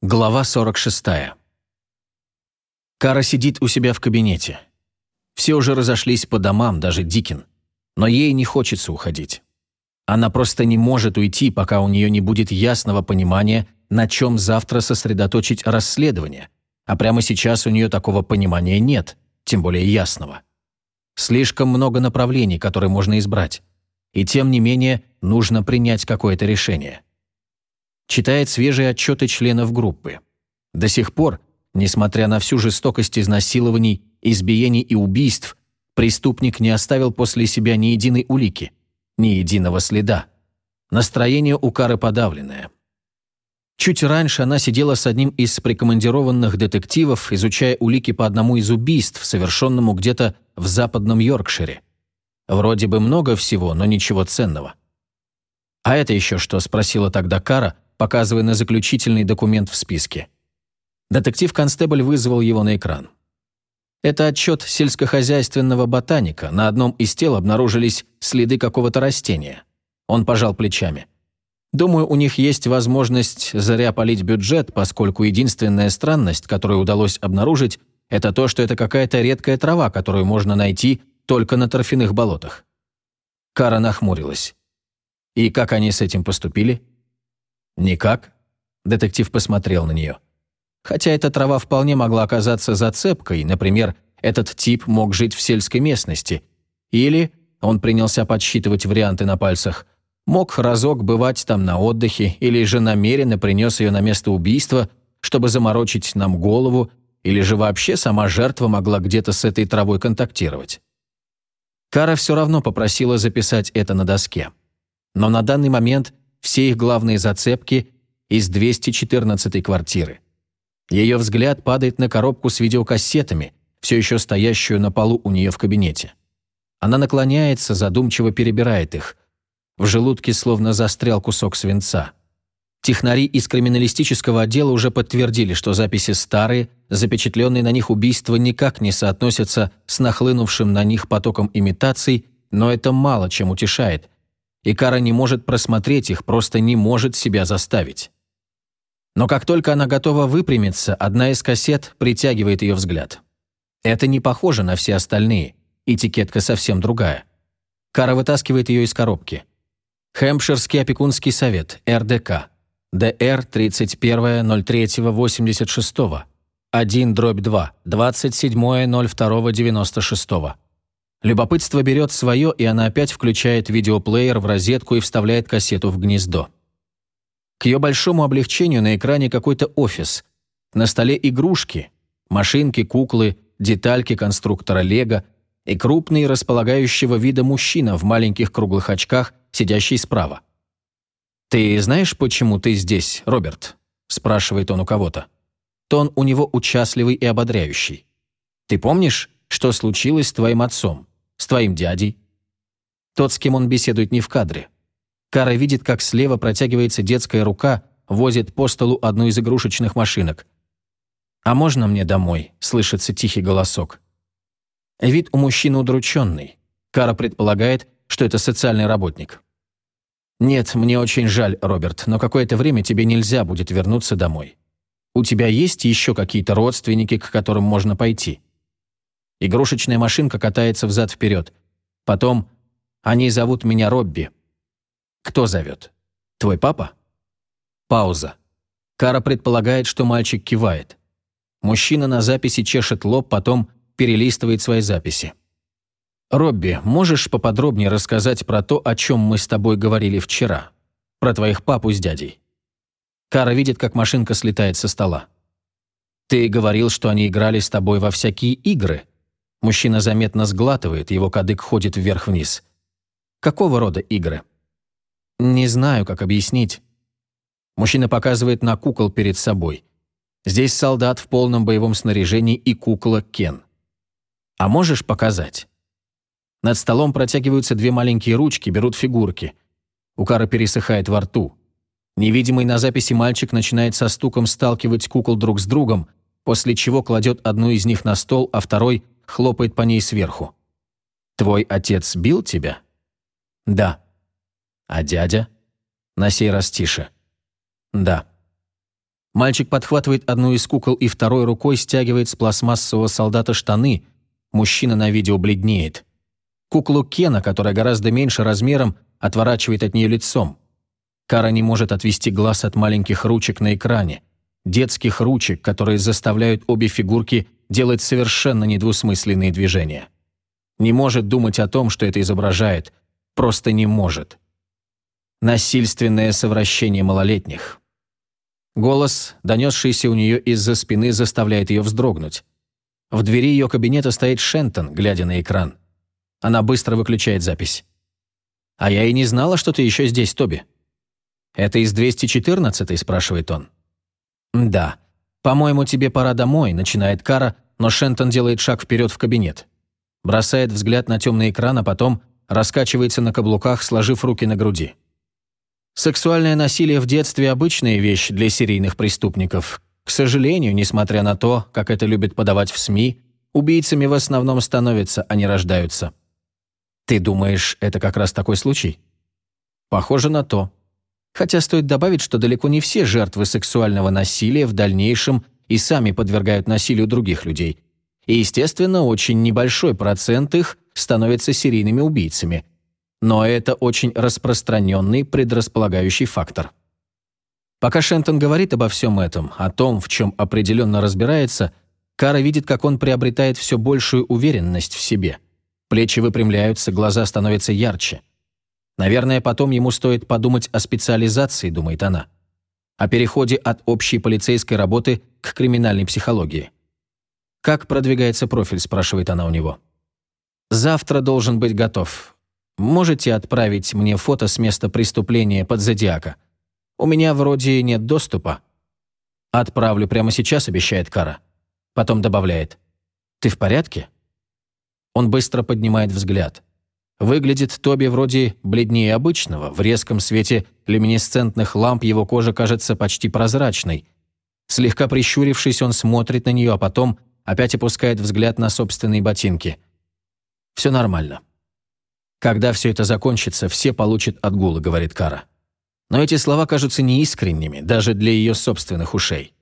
Глава 46. Кара сидит у себя в кабинете. Все уже разошлись по домам, даже Дикин. Но ей не хочется уходить. Она просто не может уйти, пока у нее не будет ясного понимания, на чем завтра сосредоточить расследование. А прямо сейчас у нее такого понимания нет, тем более ясного. Слишком много направлений, которые можно избрать. И тем не менее, нужно принять какое-то решение читает свежие отчеты членов группы. До сих пор, несмотря на всю жестокость изнасилований, избиений и убийств, преступник не оставил после себя ни единой улики, ни единого следа. Настроение у Кары подавленное. Чуть раньше она сидела с одним из прикомандированных детективов, изучая улики по одному из убийств, совершенному где-то в западном Йоркшире. Вроде бы много всего, но ничего ценного. «А это еще что?» – спросила тогда Кара – показывая на заключительный документ в списке. Детектив-констебль вызвал его на экран. Это отчет сельскохозяйственного ботаника. На одном из тел обнаружились следы какого-то растения. Он пожал плечами. Думаю, у них есть возможность зря полить бюджет, поскольку единственная странность, которую удалось обнаружить, это то, что это какая-то редкая трава, которую можно найти только на торфяных болотах. Кара нахмурилась. И как они с этим поступили? «Никак?» Детектив посмотрел на нее. Хотя эта трава вполне могла оказаться зацепкой, например, этот тип мог жить в сельской местности. Или, он принялся подсчитывать варианты на пальцах, мог разок бывать там на отдыхе, или же намеренно принес ее на место убийства, чтобы заморочить нам голову, или же вообще сама жертва могла где-то с этой травой контактировать. Кара все равно попросила записать это на доске. Но на данный момент все их главные зацепки из 214 квартиры. Ее взгляд падает на коробку с видеокассетами, все еще стоящую на полу у нее в кабинете. Она наклоняется, задумчиво перебирает их. В желудке словно застрял кусок свинца. Технари из криминалистического отдела уже подтвердили, что записи старые, запечатленные на них убийства никак не соотносятся с нахлынувшим на них потоком имитаций, но это мало чем утешает – и Кара не может просмотреть их, просто не может себя заставить. Но как только она готова выпрямиться, одна из кассет притягивает ее взгляд. Это не похоже на все остальные, этикетка совсем другая. Кара вытаскивает ее из коробки. Хэмпширский опекунский совет, РДК. ДР 31.03.86. 1 дробь 2, 27.02.96. Любопытство берет свое, и она опять включает видеоплеер в розетку и вставляет кассету в гнездо. К ее большому облегчению на экране какой-то офис. На столе игрушки, машинки, куклы, детальки конструктора Лего и крупный располагающего вида мужчина в маленьких круглых очках, сидящий справа. «Ты знаешь, почему ты здесь, Роберт?» – спрашивает он у кого-то. Тон у него участливый и ободряющий. «Ты помнишь, что случилось с твоим отцом? С твоим дядей?» Тот, с кем он беседует, не в кадре. Кара видит, как слева протягивается детская рука, возит по столу одну из игрушечных машинок. «А можно мне домой?» – слышится тихий голосок. Вид у мужчины удрученный. Кара предполагает, что это социальный работник. «Нет, мне очень жаль, Роберт, но какое-то время тебе нельзя будет вернуться домой. У тебя есть еще какие-то родственники, к которым можно пойти?» Игрушечная машинка катается взад-вперед. Потом «Они зовут меня Робби». Кто зовет? Твой папа? Пауза. Кара предполагает, что мальчик кивает. Мужчина на записи чешет лоб, потом перелистывает свои записи. «Робби, можешь поподробнее рассказать про то, о чем мы с тобой говорили вчера? Про твоих папу с дядей?» Кара видит, как машинка слетает со стола. «Ты говорил, что они играли с тобой во всякие игры», Мужчина заметно сглатывает, его кадык ходит вверх-вниз. Какого рода игры? Не знаю, как объяснить. Мужчина показывает на кукол перед собой. Здесь солдат в полном боевом снаряжении и кукла Кен. А можешь показать? Над столом протягиваются две маленькие ручки, берут фигурки. У Кары пересыхает во рту. Невидимый на записи мальчик начинает со стуком сталкивать кукол друг с другом, после чего кладет одну из них на стол, а второй – хлопает по ней сверху. «Твой отец бил тебя?» «Да». «А дядя?» На сей раз тише. «Да». Мальчик подхватывает одну из кукол и второй рукой стягивает с пластмассового солдата штаны. Мужчина на видео бледнеет. Куклу Кена, которая гораздо меньше размером, отворачивает от нее лицом. Кара не может отвести глаз от маленьких ручек на экране. Детских ручек, которые заставляют обе фигурки делать совершенно недвусмысленные движения. Не может думать о том, что это изображает. Просто не может. Насильственное совращение малолетних. Голос, донесшийся у нее из-за спины, заставляет ее вздрогнуть. В двери ее кабинета стоит Шентон, глядя на экран. Она быстро выключает запись. «А я и не знала, что ты еще здесь, Тоби». «Это из 214-й?» – спрашивает он. «Да. По-моему, тебе пора домой», – начинает Кара, но Шентон делает шаг вперед в кабинет. Бросает взгляд на темный экран, а потом раскачивается на каблуках, сложив руки на груди. Сексуальное насилие в детстве – обычная вещь для серийных преступников. К сожалению, несмотря на то, как это любят подавать в СМИ, убийцами в основном становятся, а не рождаются. Ты думаешь, это как раз такой случай? Похоже на то. Хотя стоит добавить, что далеко не все жертвы сексуального насилия в дальнейшем и сами подвергают насилию других людей. И, естественно, очень небольшой процент их становится серийными убийцами – но это очень распространенный предрасполагающий фактор. Пока Шентон говорит обо всем этом, о том, в чем определенно разбирается, Кара видит, как он приобретает все большую уверенность в себе. Плечи выпрямляются, глаза становятся ярче. Наверное, потом ему стоит подумать о специализации, думает она. О переходе от общей полицейской работы к криминальной психологии. «Как продвигается профиль?» – спрашивает она у него. «Завтра должен быть готов. Можете отправить мне фото с места преступления под Зодиака? У меня вроде нет доступа». «Отправлю прямо сейчас», — обещает Кара. Потом добавляет. «Ты в порядке?» Он быстро поднимает взгляд. Выглядит Тоби вроде бледнее обычного. В резком свете люминесцентных ламп его кожа кажется почти прозрачной. Слегка прищурившись, он смотрит на нее, а потом опять опускает взгляд на собственные ботинки. «Все нормально. «Когда все это закончится, все получат отгулы», — говорит Кара. Но эти слова кажутся неискренними, даже для ее собственных ушей.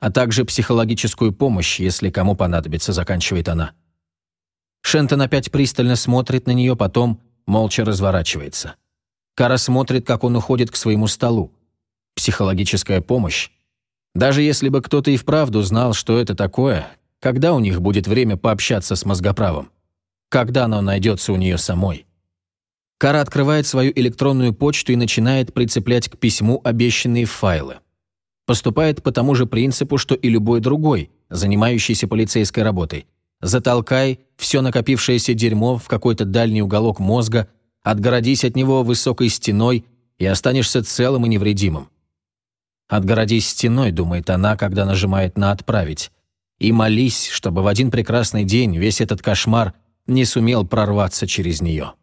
А также психологическую помощь, если кому понадобится, заканчивает она. Шентон опять пристально смотрит на нее, потом молча разворачивается. Кара смотрит, как он уходит к своему столу. Психологическая помощь. Даже если бы кто-то и вправду знал, что это такое, когда у них будет время пообщаться с мозгоправом? Когда оно найдется у нее самой? Кара открывает свою электронную почту и начинает прицеплять к письму обещанные файлы. Поступает по тому же принципу, что и любой другой, занимающийся полицейской работой. Затолкай все накопившееся дерьмо в какой-то дальний уголок мозга, отгородись от него высокой стеной и останешься целым и невредимым. «Отгородись стеной», — думает она, когда нажимает на «отправить», и молись, чтобы в один прекрасный день весь этот кошмар не сумел прорваться через нее.